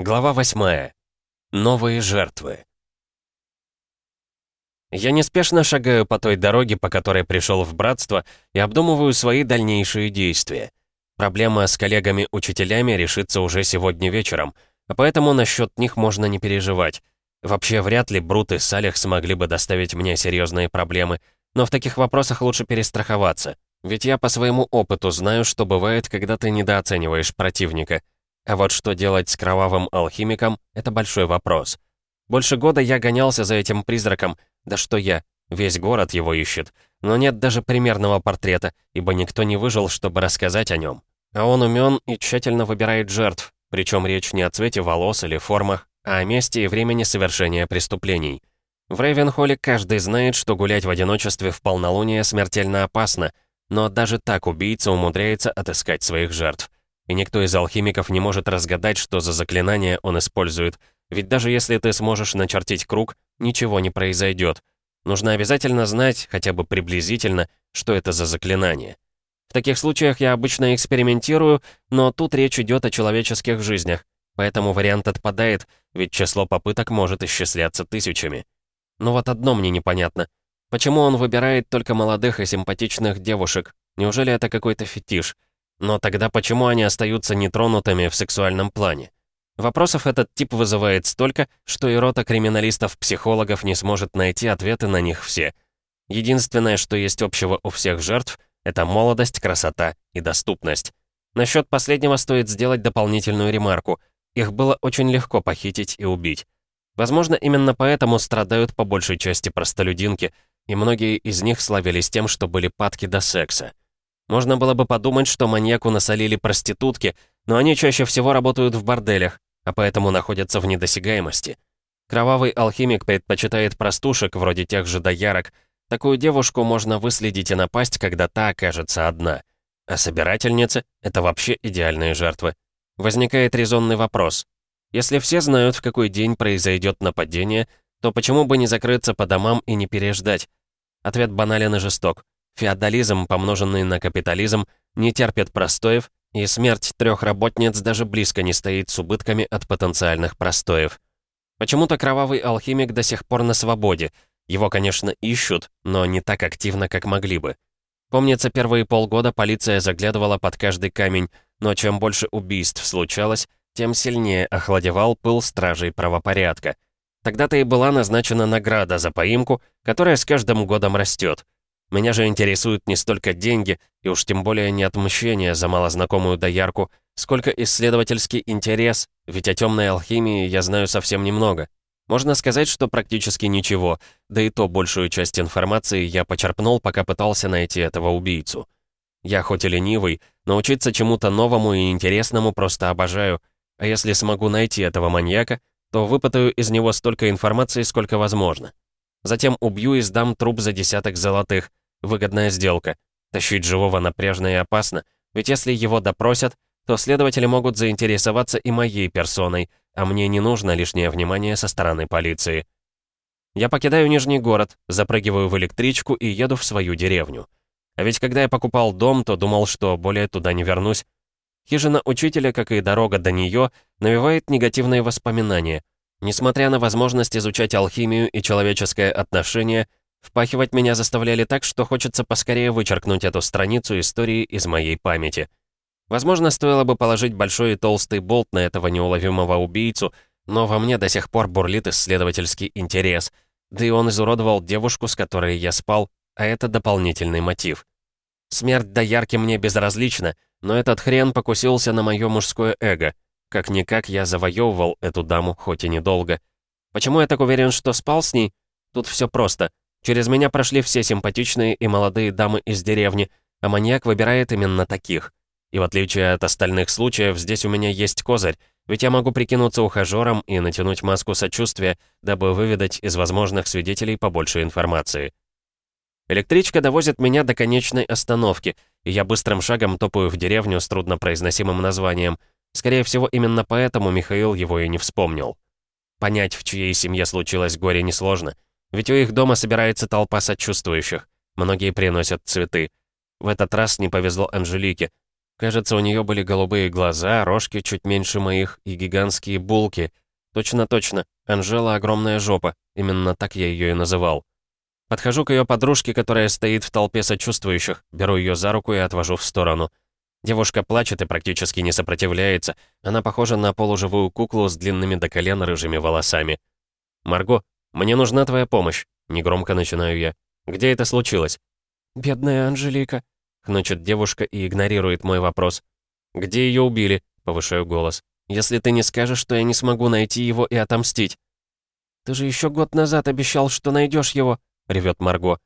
Глава 8. Новые жертвы. Я неспешно шагаю по той дороге, по которой пришел в братство, и обдумываю свои дальнейшие действия. Проблема с коллегами-учителями решится уже сегодня вечером, а поэтому насчет них можно не переживать. Вообще, вряд ли Брут и Салих смогли бы доставить мне серьезные проблемы, но в таких вопросах лучше перестраховаться. Ведь я по своему опыту знаю, что бывает, когда ты недооцениваешь противника — а вот что делать с кровавым алхимиком — это большой вопрос. Больше года я гонялся за этим призраком, да что я, весь город его ищет. Но нет даже примерного портрета, ибо никто не выжил, чтобы рассказать о нем. А он умен и тщательно выбирает жертв, причем речь не о цвете волос или формах, а о месте и времени совершения преступлений. В Рейвенхолле каждый знает, что гулять в одиночестве в полнолуние смертельно опасно, но даже так убийца умудряется отыскать своих жертв и никто из алхимиков не может разгадать, что за заклинание он использует, ведь даже если ты сможешь начертить круг, ничего не произойдет. Нужно обязательно знать, хотя бы приблизительно, что это за заклинание. В таких случаях я обычно экспериментирую, но тут речь идет о человеческих жизнях, поэтому вариант отпадает, ведь число попыток может исчисляться тысячами. Но вот одно мне непонятно. Почему он выбирает только молодых и симпатичных девушек? Неужели это какой-то фетиш? Но тогда почему они остаются нетронутыми в сексуальном плане? Вопросов этот тип вызывает столько, что и рота криминалистов-психологов не сможет найти ответы на них все. Единственное, что есть общего у всех жертв, это молодость, красота и доступность. Насчет последнего стоит сделать дополнительную ремарку. Их было очень легко похитить и убить. Возможно, именно поэтому страдают по большей части простолюдинки, и многие из них славились тем, что были падки до секса. Можно было бы подумать, что маньяку насолили проститутки, но они чаще всего работают в борделях, а поэтому находятся в недосягаемости. Кровавый алхимик предпочитает простушек, вроде тех же доярок. Такую девушку можно выследить и напасть, когда та окажется одна. А собирательницы — это вообще идеальные жертвы. Возникает резонный вопрос. Если все знают, в какой день произойдет нападение, то почему бы не закрыться по домам и не переждать? Ответ банален и жесток. Феодализм, помноженный на капитализм, не терпит простоев, и смерть трех работниц даже близко не стоит с убытками от потенциальных простоев. Почему-то кровавый алхимик до сих пор на свободе. Его, конечно, ищут, но не так активно, как могли бы. Помнится, первые полгода полиция заглядывала под каждый камень, но чем больше убийств случалось, тем сильнее охладевал пыл стражей правопорядка. Тогда-то и была назначена награда за поимку, которая с каждым годом растет. Меня же интересуют не столько деньги, и уж тем более не отмщение за малознакомую доярку, сколько исследовательский интерес, ведь о темной алхимии я знаю совсем немного. Можно сказать, что практически ничего, да и то большую часть информации я почерпнул, пока пытался найти этого убийцу. Я хоть и ленивый, но учиться чему-то новому и интересному просто обожаю, а если смогу найти этого маньяка, то выпытаю из него столько информации, сколько возможно. Затем убью и сдам труп за десяток золотых, Выгодная сделка. Тащить живого напряжно и опасно, ведь если его допросят, то следователи могут заинтересоваться и моей персоной, а мне не нужно лишнее внимание со стороны полиции. Я покидаю Нижний город, запрыгиваю в электричку и еду в свою деревню. А ведь когда я покупал дом, то думал, что более туда не вернусь. Хижина учителя, как и дорога до нее, навевает негативные воспоминания. Несмотря на возможность изучать алхимию и человеческое отношение, Впахивать меня заставляли так, что хочется поскорее вычеркнуть эту страницу истории из моей памяти. Возможно, стоило бы положить большой и толстый болт на этого неуловимого убийцу, но во мне до сих пор бурлит исследовательский интерес. Да и он изуродовал девушку, с которой я спал, а это дополнительный мотив. Смерть доярки мне безразлична, но этот хрен покусился на мое мужское эго. Как-никак я завоевывал эту даму, хоть и недолго. Почему я так уверен, что спал с ней? Тут все просто. Через меня прошли все симпатичные и молодые дамы из деревни, а маньяк выбирает именно таких. И в отличие от остальных случаев, здесь у меня есть козырь, ведь я могу прикинуться ухажером и натянуть маску сочувствия, дабы выведать из возможных свидетелей побольше информации. Электричка довозит меня до конечной остановки, и я быстрым шагом топаю в деревню с труднопроизносимым названием. Скорее всего, именно поэтому Михаил его и не вспомнил. Понять, в чьей семье случилось горе, несложно — ведь у их дома собирается толпа сочувствующих. Многие приносят цветы. В этот раз не повезло Анжелике. Кажется, у нее были голубые глаза, рожки чуть меньше моих и гигантские булки. Точно-точно, Анжела огромная жопа, именно так я ее и называл. Подхожу к ее подружке, которая стоит в толпе сочувствующих, беру ее за руку и отвожу в сторону. Девушка плачет и практически не сопротивляется. Она похожа на полуживую куклу с длинными до колена рыжими волосами. «Марго, мне нужна твоя помощь», — негромко начинаю я. «Где это случилось?» «Бедная Анжелика», — хнычет девушка и игнорирует мой вопрос. «Где ее убили?» — повышаю голос. «Если ты не скажешь, то я не смогу найти его и отомстить». «Ты же еще год назад обещал, что найдешь его», — ревет Марго.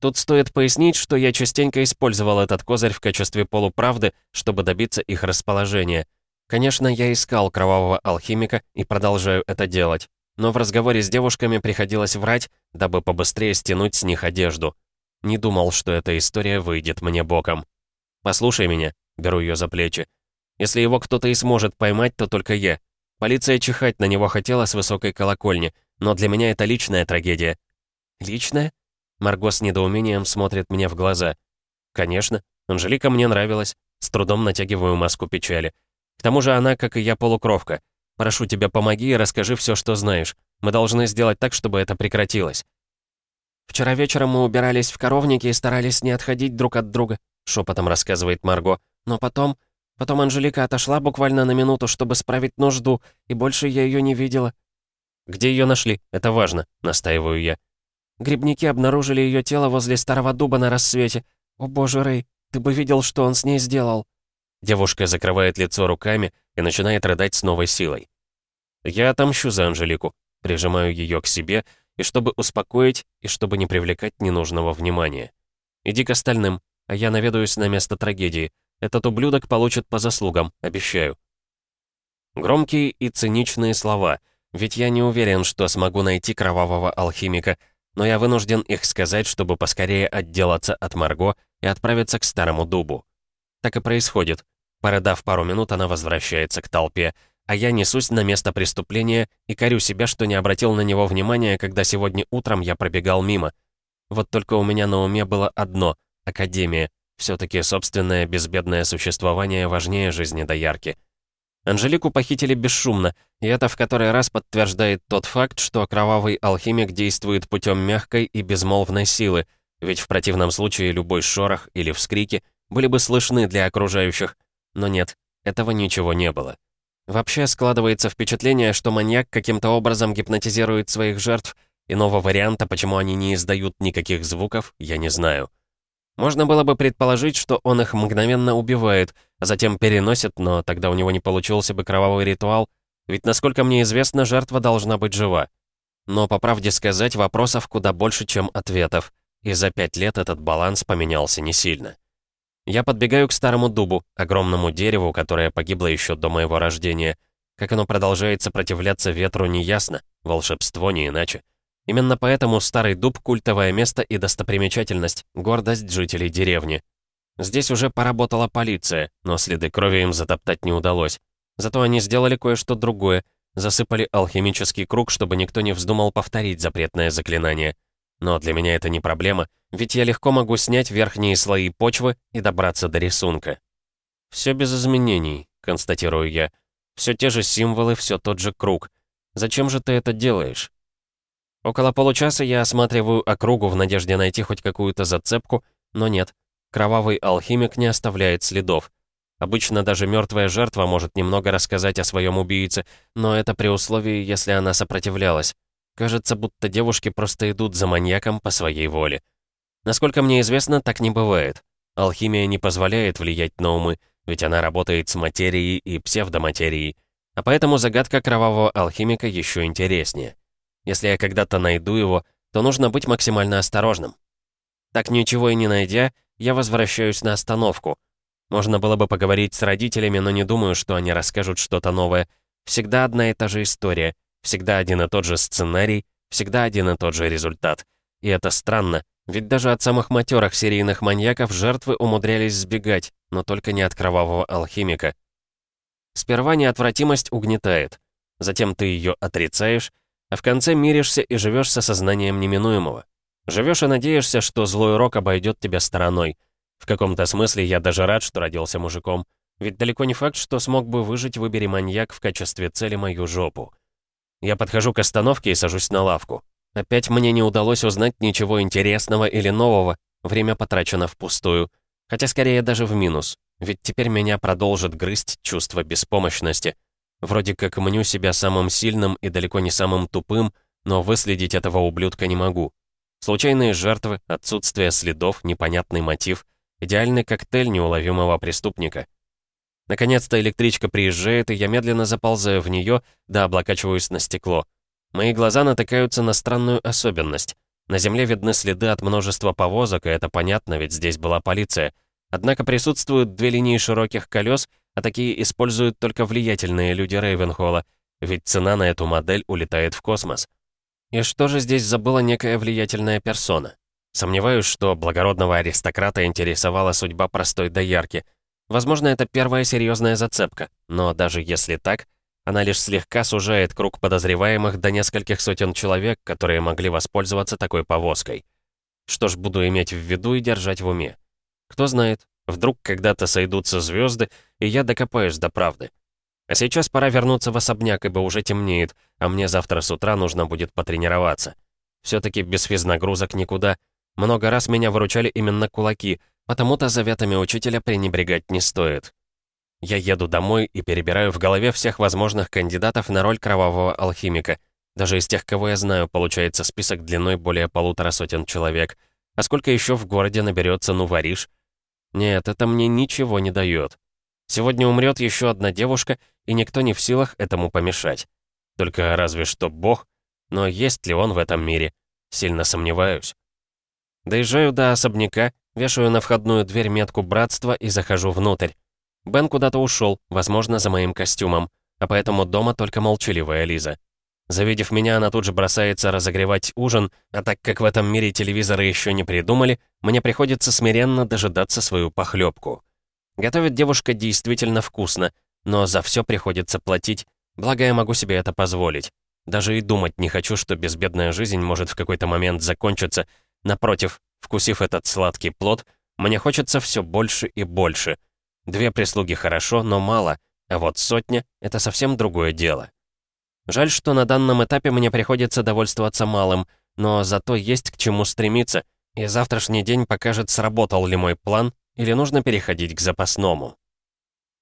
Тут стоит пояснить, что я частенько использовал этот козырь в качестве полуправды, чтобы добиться их расположения. Конечно, я искал кровавого алхимика и продолжаю это делать. Но в разговоре с девушками приходилось врать, дабы побыстрее стянуть с них одежду. Не думал, что эта история выйдет мне боком. «Послушай меня», — беру ее за плечи. «Если его кто-то и сможет поймать, то только я. Полиция чихать на него хотела с высокой колокольни, но для меня это личная трагедия. «Личное?» Марго с недоумением смотрит мне в глаза. «Конечно. Анжелика мне нравилась. С трудом натягиваю маску печали. К тому же она, как и я, полукровка. Прошу тебя, помоги и расскажи все, что знаешь. Мы должны сделать так, чтобы это прекратилось». «Вчера вечером мы убирались в коровнике и старались не отходить друг от друга», шепотом рассказывает Марго. «Но потом... Потом Анжелика отошла буквально на минуту, чтобы справить нужду, и больше я ее не видела». «Где ее нашли? Это важно», — настаиваю я. Грибники обнаружили ее тело возле старого дуба на рассвете. О боже, Рэй, ты бы видел, что он с ней сделал. Девушка закрывает лицо руками и начинает рыдать с новой силой. Я отомщу за Анжелику, прижимаю ее к себе, и чтобы успокоить, и чтобы не привлекать ненужного внимания. Иди к остальным, а я наведаюсь на место трагедии. Этот ублюдок получит по заслугам, обещаю. Громкие и циничные слова, ведь я не уверен, что смогу найти кровавого алхимика, но я вынужден их сказать, чтобы поскорее отделаться от Марго и отправиться к старому дубу. Так и происходит. Порыдав пару минут, она возвращается к толпе, а я несусь на место преступления и корю себя, что не обратил на него внимания, когда сегодня утром я пробегал мимо. Вот только у меня на уме было одно — Академия. все таки собственное безбедное существование важнее жизни доярки. Анжелику похитили бесшумно, и это в который раз подтверждает тот факт, что кровавый алхимик действует путем мягкой и безмолвной силы, ведь в противном случае любой шорох или вскрики были бы слышны для окружающих. Но нет, этого ничего не было. Вообще складывается впечатление, что маньяк каким-то образом гипнотизирует своих жертв, иного варианта, почему они не издают никаких звуков, я не знаю. Можно было бы предположить, что он их мгновенно убивает, а затем переносит, но тогда у него не получился бы кровавый ритуал, ведь, насколько мне известно, жертва должна быть жива. Но, по правде сказать, вопросов куда больше, чем ответов, и за пять лет этот баланс поменялся не сильно. Я подбегаю к старому дубу, огромному дереву, которое погибло еще до моего рождения. Как оно продолжает сопротивляться ветру, неясно, волшебство не иначе. Именно поэтому старый дуб — культовое место и достопримечательность, гордость жителей деревни. Здесь уже поработала полиция, но следы крови им затоптать не удалось. Зато они сделали кое-что другое, засыпали алхимический круг, чтобы никто не вздумал повторить запретное заклинание. Но для меня это не проблема, ведь я легко могу снять верхние слои почвы и добраться до рисунка. Все без изменений», — констатирую я. Все те же символы, все тот же круг. Зачем же ты это делаешь?» Около получаса я осматриваю округу в надежде найти хоть какую-то зацепку, но нет. Кровавый алхимик не оставляет следов. Обычно даже мертвая жертва может немного рассказать о своем убийце, но это при условии, если она сопротивлялась. Кажется, будто девушки просто идут за маньяком по своей воле. Насколько мне известно, так не бывает. Алхимия не позволяет влиять на умы, ведь она работает с материей и псевдоматерией. А поэтому загадка кровавого алхимика еще интереснее. Если я когда-то найду его, то нужно быть максимально осторожным. Так ничего и не найдя, я возвращаюсь на остановку. Можно было бы поговорить с родителями, но не думаю, что они расскажут что-то новое. Всегда одна и та же история, всегда один и тот же сценарий, всегда один и тот же результат. И это странно, ведь даже от самых матерых серийных маньяков жертвы умудрялись сбегать, но только не от кровавого алхимика. Сперва неотвратимость угнетает, затем ты ее отрицаешь, а в конце миришься и живешь с осознанием неминуемого. Живешь и надеешься, что злой рок обойдет тебя стороной. В каком-то смысле я даже рад, что родился мужиком. Ведь далеко не факт, что смог бы выжить, выбери маньяк в качестве цели мою жопу. Я подхожу к остановке и сажусь на лавку. Опять мне не удалось узнать ничего интересного или нового. Время потрачено впустую. Хотя скорее даже в минус. Ведь теперь меня продолжит грызть чувство беспомощности. Вроде как мню себя самым сильным и далеко не самым тупым, но выследить этого ублюдка не могу. Случайные жертвы, отсутствие следов, непонятный мотив. Идеальный коктейль неуловимого преступника. Наконец-то электричка приезжает, и я медленно заползаю в нее, да облокачиваюсь на стекло. Мои глаза натыкаются на странную особенность. На земле видны следы от множества повозок, и это понятно, ведь здесь была полиция. Однако присутствуют две линии широких колес, а такие используют только влиятельные люди Рейвенхолла, ведь цена на эту модель улетает в космос. И что же здесь забыла некая влиятельная персона? Сомневаюсь, что благородного аристократа интересовала судьба простой доярки — Возможно, это первая серьезная зацепка, но даже если так, она лишь слегка сужает круг подозреваемых до нескольких сотен человек, которые могли воспользоваться такой повозкой. Что ж, буду иметь в виду и держать в уме. Кто знает, вдруг когда-то сойдутся звезды, и я докопаюсь до правды. А сейчас пора вернуться в особняк, ибо уже темнеет, а мне завтра с утра нужно будет потренироваться. Все-таки без физнагрузок никуда. Много раз меня выручали именно кулаки, Потому-то заветами учителя пренебрегать не стоит. Я еду домой и перебираю в голове всех возможных кандидатов на роль кровавого алхимика. Даже из тех, кого я знаю, получается список длиной более полутора сотен человек. А сколько еще в городе наберется, ну, варишь? Нет, это мне ничего не дает. Сегодня умрет еще одна девушка, и никто не в силах этому помешать. Только разве что Бог. Но есть ли он в этом мире? Сильно сомневаюсь. Доезжаю до особняка Вешаю на входную дверь метку братства и захожу внутрь. Бен куда-то ушел, возможно, за моим костюмом, а поэтому дома только молчаливая Лиза. Завидев меня, она тут же бросается разогревать ужин, а так как в этом мире телевизоры еще не придумали, мне приходится смиренно дожидаться свою похлебку. Готовит девушка действительно вкусно, но за все приходится платить, благо я могу себе это позволить. Даже и думать не хочу, что безбедная жизнь может в какой-то момент закончиться. Напротив, Вкусив этот сладкий плод, мне хочется все больше и больше. Две прислуги хорошо, но мало, а вот сотня — это совсем другое дело. Жаль, что на данном этапе мне приходится довольствоваться малым, но зато есть к чему стремиться, и завтрашний день покажет, сработал ли мой план, или нужно переходить к запасному.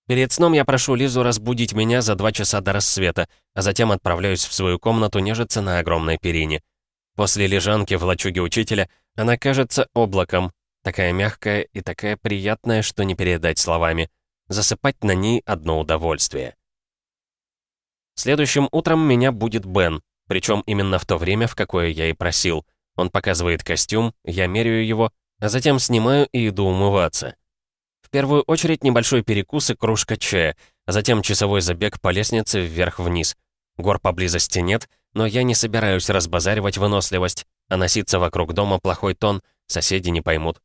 Перед сном я прошу Лизу разбудить меня за два часа до рассвета, а затем отправляюсь в свою комнату нежиться на огромной перине. После лежанки в лачуге учителя она кажется облаком, такая мягкая и такая приятная, что не передать словами. Засыпать на ней одно удовольствие. Следующим утром меня будет Бен, причем именно в то время, в какое я и просил. Он показывает костюм, я меряю его, а затем снимаю и иду умываться. В первую очередь небольшой перекус и кружка чая, а затем часовой забег по лестнице вверх-вниз. Гор поблизости нет, но я не собираюсь разбазаривать выносливость, а носиться вокруг дома плохой тон, соседи не поймут.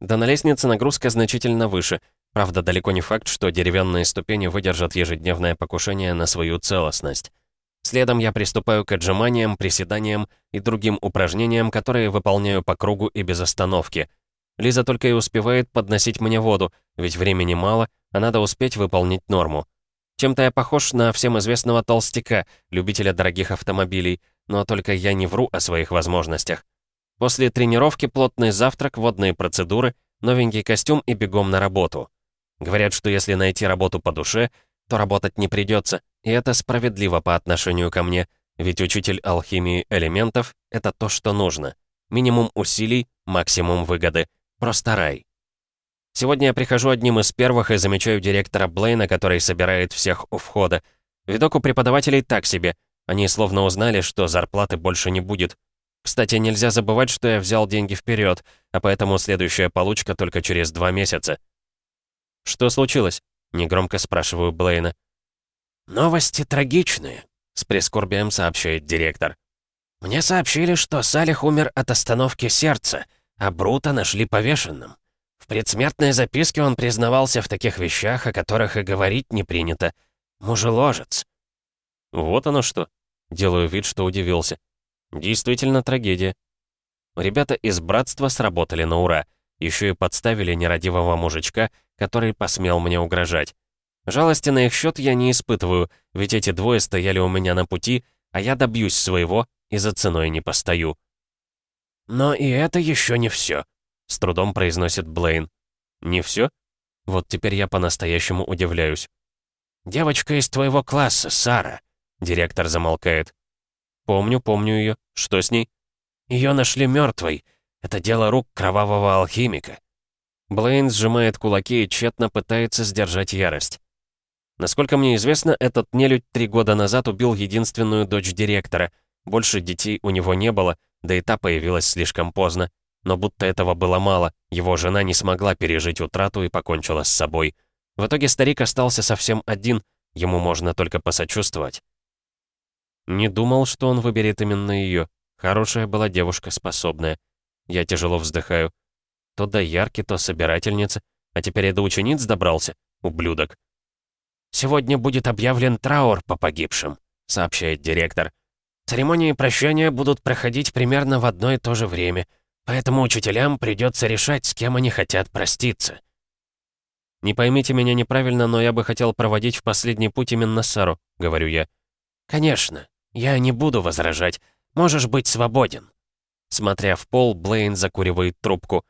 Да на лестнице нагрузка значительно выше. Правда, далеко не факт, что деревянные ступени выдержат ежедневное покушение на свою целостность. Следом я приступаю к отжиманиям, приседаниям и другим упражнениям, которые выполняю по кругу и без остановки. Лиза только и успевает подносить мне воду, ведь времени мало, а надо успеть выполнить норму. Чем-то я похож на всем известного толстяка, любителя дорогих автомобилей, но только я не вру о своих возможностях. После тренировки плотный завтрак, водные процедуры, новенький костюм и бегом на работу. Говорят, что если найти работу по душе, то работать не придется, и это справедливо по отношению ко мне, ведь учитель алхимии элементов — это то, что нужно. Минимум усилий, максимум выгоды. Просто рай. Сегодня я прихожу одним из первых и замечаю директора Блейна, который собирает всех у входа. Видок у преподавателей так себе. Они словно узнали, что зарплаты больше не будет. Кстати, нельзя забывать, что я взял деньги вперед, а поэтому следующая получка только через два месяца. «Что случилось?» — негромко спрашиваю Блейна. «Новости трагичные», — с прискорбием сообщает директор. «Мне сообщили, что Салих умер от остановки сердца, а Брута нашли повешенным. В предсмертной записке он признавался в таких вещах, о которых и говорить не принято. Мужеложец. Вот оно что. Делаю вид, что удивился. Действительно трагедия. Ребята из братства сработали на ура. Еще и подставили нерадивого мужичка, который посмел мне угрожать. Жалости на их счет я не испытываю, ведь эти двое стояли у меня на пути, а я добьюсь своего и за ценой не постою. «Но и это еще не все», — с трудом произносит Блейн. «Не все? Вот теперь я по-настоящему удивляюсь. «Девочка из твоего класса, Сара», — директор замолкает. «Помню, помню ее. Что с ней?» «Ее нашли мертвой. Это дело рук кровавого алхимика». Блейн сжимает кулаки и тщетно пытается сдержать ярость. Насколько мне известно, этот нелюдь три года назад убил единственную дочь директора. Больше детей у него не было, да и та появилась слишком поздно. Но будто этого было мало, его жена не смогла пережить утрату и покончила с собой. В итоге старик остался совсем один, ему можно только посочувствовать. Не думал, что он выберет именно ее. Хорошая была девушка, способная. Я тяжело вздыхаю. То до то собирательница. А теперь и до учениц добрался. Ублюдок. «Сегодня будет объявлен траур по погибшим», — сообщает директор. «Церемонии прощания будут проходить примерно в одно и то же время, поэтому учителям придется решать, с кем они хотят проститься». «Не поймите меня неправильно, но я бы хотел проводить в последний путь именно Сару», — говорю я. «Конечно. Я не буду возражать. Можешь быть свободен». Смотря в пол, Блейн закуривает трубку.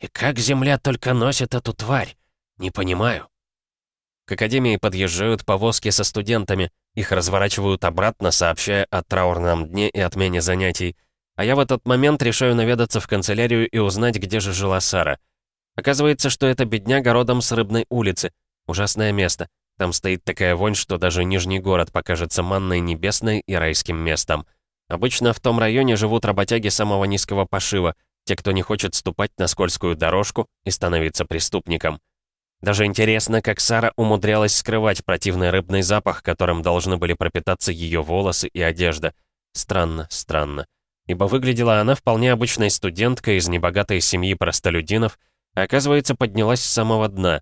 «И как Земля только носит эту тварь? Не понимаю». К академии подъезжают повозки со студентами, их разворачивают обратно, сообщая о траурном дне и отмене занятий. А я в этот момент решаю наведаться в канцелярию и узнать, где же жила Сара. Оказывается, что это бедняга родом с Рыбной улицы. Ужасное место. Там стоит такая вонь, что даже Нижний город покажется манной небесной и райским местом. Обычно в том районе живут работяги самого низкого пошива, те, кто не хочет ступать на скользкую дорожку и становиться преступником. Даже интересно, как Сара умудрялась скрывать противный рыбный запах, которым должны были пропитаться ее волосы и одежда. Странно, странно. Ибо выглядела она вполне обычной студенткой из небогатой семьи простолюдинов, а оказывается, поднялась с самого дна.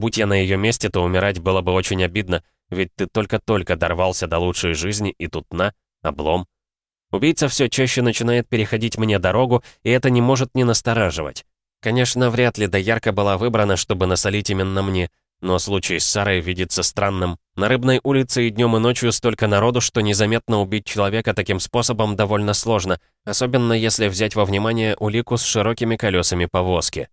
Будь я на ее месте, то умирать было бы очень обидно, ведь ты только-только дорвался до лучшей жизни, и тут на, облом. Убийца все чаще начинает переходить мне дорогу, и это не может не настораживать. Конечно, вряд ли доярка была выбрана, чтобы насолить именно мне, но случай с Сарой видится странным. На Рыбной улице и днем и ночью столько народу, что незаметно убить человека таким способом довольно сложно, особенно если взять во внимание улику с широкими колесами повозки.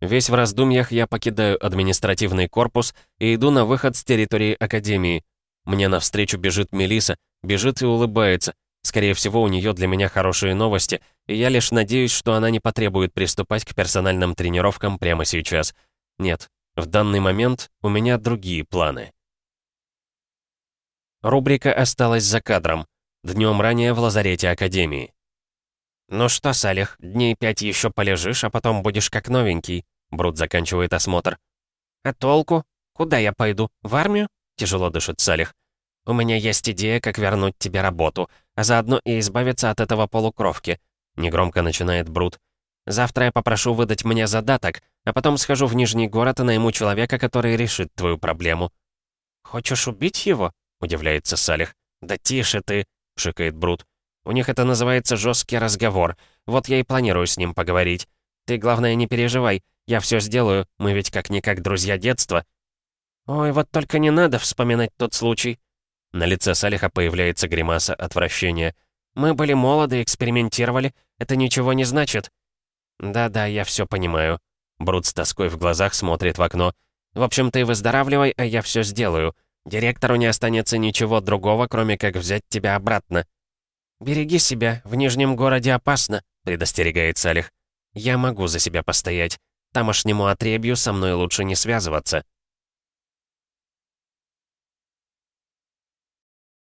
Весь в раздумьях я покидаю административный корпус и иду на выход с территории Академии. Мне навстречу бежит Мелиса, бежит и улыбается, Скорее всего, у нее для меня хорошие новости, и я лишь надеюсь, что она не потребует приступать к персональным тренировкам прямо сейчас. Нет, в данный момент у меня другие планы. Рубрика осталась за кадром. Днем ранее в лазарете Академии. «Ну что, Салих, дней пять еще полежишь, а потом будешь как новенький», — Брут заканчивает осмотр. «А толку? Куда я пойду? В армию?» — тяжело дышит Салих. «У меня есть идея, как вернуть тебе работу, а заодно и избавиться от этого полукровки», — негромко начинает Брут. «Завтра я попрошу выдать мне задаток, а потом схожу в Нижний город и найму человека, который решит твою проблему». «Хочешь убить его?» — удивляется Салих. «Да тише ты!» — шикает Брут. «У них это называется жесткий разговор. Вот я и планирую с ним поговорить. Ты, главное, не переживай. Я все сделаю. Мы ведь как-никак друзья детства». «Ой, вот только не надо вспоминать тот случай», на лице Салиха появляется гримаса отвращения. «Мы были молоды, экспериментировали. Это ничего не значит». «Да-да, я все понимаю». Брут с тоской в глазах смотрит в окно. «В общем, ты выздоравливай, а я все сделаю. Директору не останется ничего другого, кроме как взять тебя обратно». «Береги себя, в Нижнем городе опасно», — предостерегает Салих. «Я могу за себя постоять. Тамошнему отребью со мной лучше не связываться».